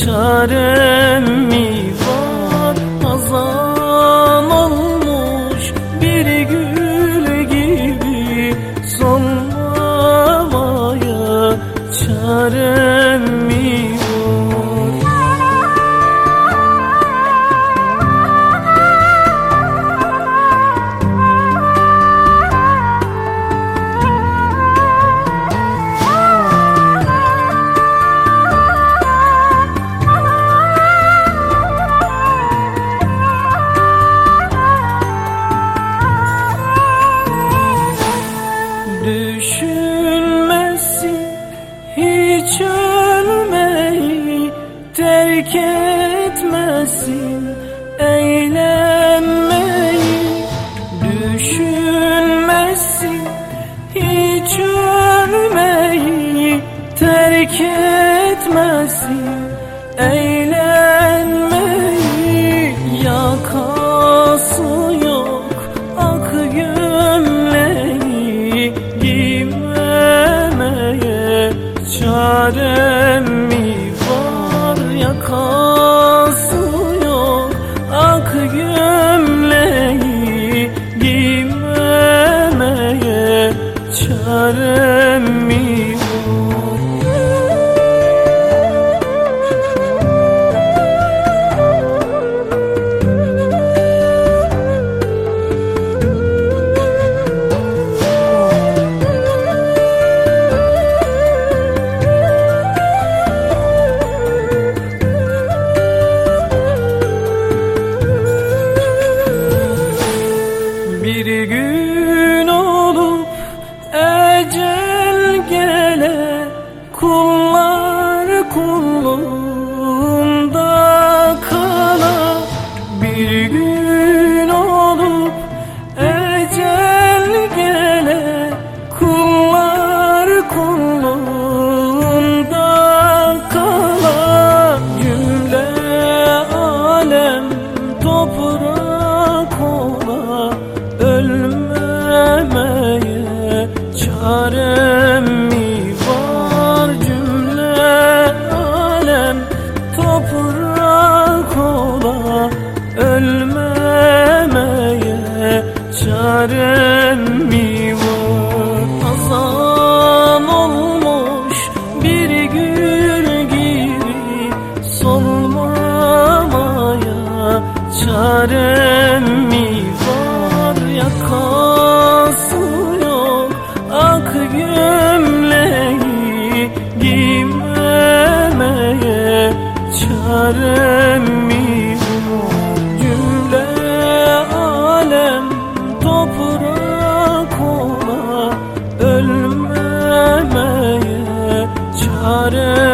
çarem mi var? Azan olmuş bir gül gibi solmamaya çarem etmesin eğlenmeyi Düşünmesin hiç ölmeyi terk etmesin çarem mi Bir gün toprak ola ölmemeye çarem mi var? Cümle alem toprak ola ölmemeye çarem mi var çarem mi var yakası yok? Ak gömleği giymemeye çarem mi var? Cümle alem toprak ola ölmemeye çarem